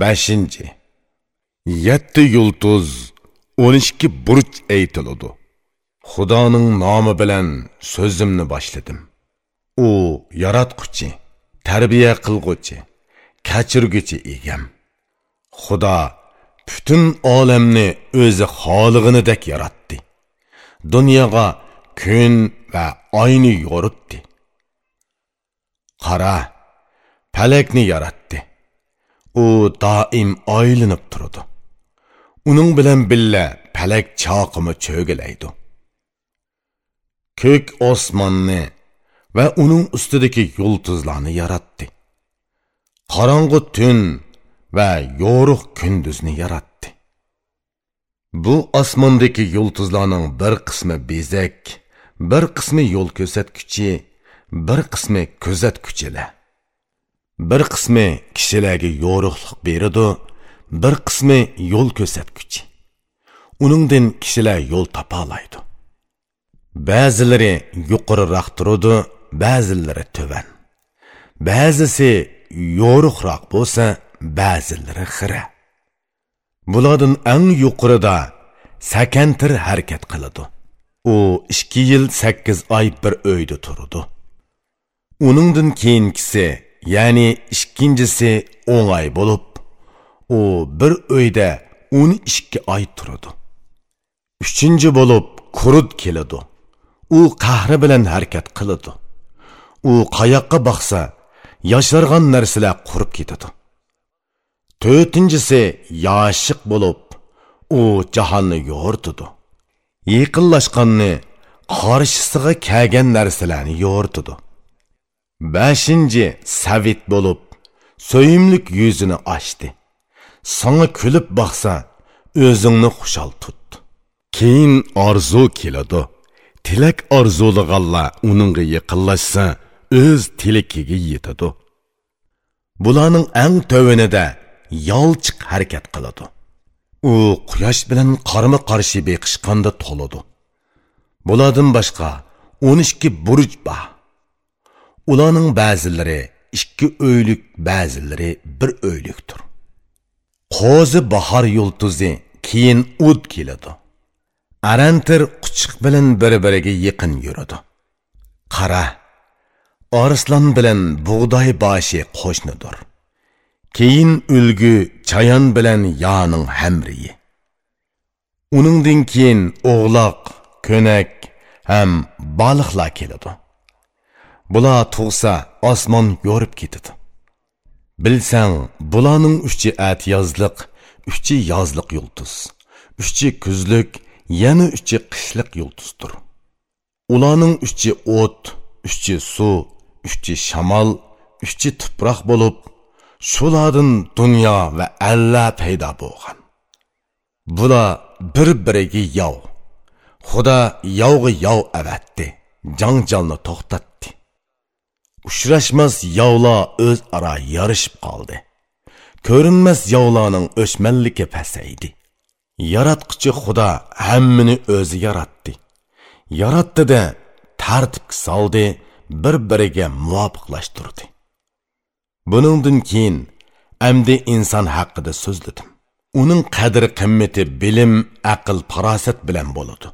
beshinchi. Yetti yulduz o'n ikki burch aytiladi. Xudoning nomi bilan so'zimni boshladim. U yaratquchi tarbiya qilg'uchi kechirguchi egam. Xudo butun olamni o'zi xolig'inidek yaratdi. Dunyoga kun va oyni yo'ritdi. Qara palakni yaratdi. U doim oylinib turdi. Uning bilan billa palak choqimi cho'gilaydi. Ko'k osmonni va uning ustidagi yulduzlarni yaratdi. Qorong'u tun va yorug' kunduzni yaratdi. Bu osmondagi yulduzlarning bir qismi bezak bir qismi yo'l ko'rsatguchi bir qismi kuzatkuchilar bir qismi kishilarga yo'riqliq beradi bir qismi yo'l ko'rsatguchi uningdan kishilar yo'l topolaydi ba'zilari yuqoriroq turadi ba'zilari tuvan. Ba'zisi yo'riqroq bo'lsa ba'zilari xira. Bulardan eng yuqorida sakantir harakat qiladi. U ikki yil sakkiz oy bir uyda turdi uningdan keyingisi ya'ni ikkinchisi o'ng'ay bo'lib u bir uyda o'n ikki oy turadi. Uchinchi bo'lib qurut keladi. U qahri bilan harakat qiladi. U qayoqqa boqsa yosharg'an narsalar qurib ketadi. To'rtinchisi yoshiq bo'lib u jahonni yo'rtidi yaqinlashganni qarshisiga kelgan narsalarni yo'rtidi beshinchi savit bo'lib so'yimlik yuzini ochdi. Sana kulib boqsa o'zingni xushal tut. Keyin orzu keladi. Tilak orzulaganlar uningga yaqinlashsa o'z tilakiga yetadi. Bularning eng tovanida yolchiq harakat qiladi. U quyosh bilan qarama qarshi beqishqanda to'ladi. Bulardan boshqa o'n ikki burj bor. Ularning ba'zilari ikki o'ylik ba'zilari bir o'ylikdir qo'zi bahor yulduzi keyin ud keladi arantir quchiq bilan bir biriga yaqin yuradi qara Arslan bilan bug'doy boshi qo'shnidir. Keyin ulgu chayon bilan yoning hamriyi. Uningdan keyin o'g'loq, ko'nak ham baliqlar keladi. Bular tug'sa osmon yo'rib ketadi. Bilsang, bularning uchi at yozliq, uchi yozliq yulduz, uchi kuzlik, yana uchi qishliq yulduzdir. Ularning uchi o't, uchi suv, uchi shamol uchi tuproq bo'lib shulardan dunyo va alla paydo bo'lgan bular bir biriga yov xudo yovga yov avatdi janjalni to'xtatdi uchrashmas yovlar o'zaro yarishib qoldi. Ko'rinmas yovlarning o'chmanligi pasaydi. Yaratquchi xudo hammani o'zi yaratdi. Yaratdida tartibga soldi bir biriga muvofiqlashtirdi. Buningdan keyin amdi inson haqida so'zladim. Uning qadri qimmati bilim aql farosat bilan bo'ladi.